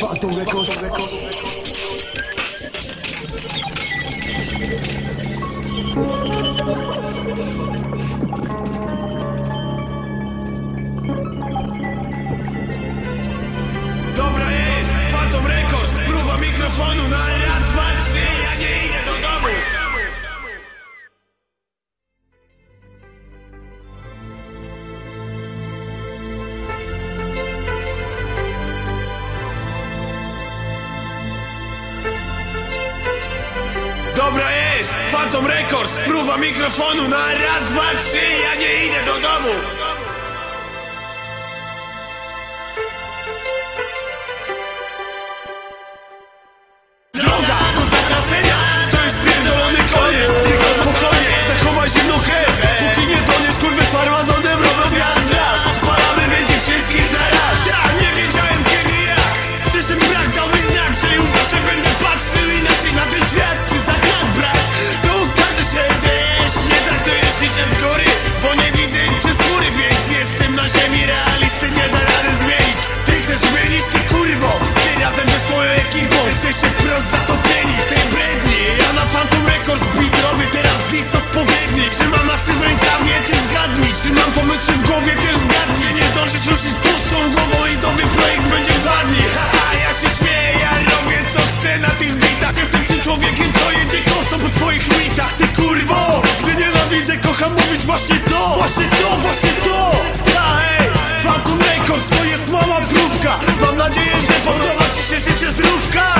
Phantom Records. Dobra jest, Phantom Records, próba mikrofonu na raz, dwa, trzy, ja nie idę do domu ziemi realisty Nie da rady zmienić. Ty chcesz zmienić ty kurwo Ty razem ze swoją ekipą. Jesteście wprost zatopieni w tej bredni. Ja na Phantom Records beat robię teraz dis odpowiedni. Czy mam masy w rękawie, ty zgadnij. Czy mam pomysły w głowie, też zgadnij. Nie zdążysz ruszyć pustą głową i nowy projekt będzie w dwa dni Haha, ja się śmieję, ja robię co chcę na tych bitach Jestem tym człowiekiem, co jedzie kosą po twoich mitach. Ty kurwo, gdy nienawidzę, kocham mówić właśnie to. Właśnie to, Mam nadzieję, że podoba ci się życie zdrówka.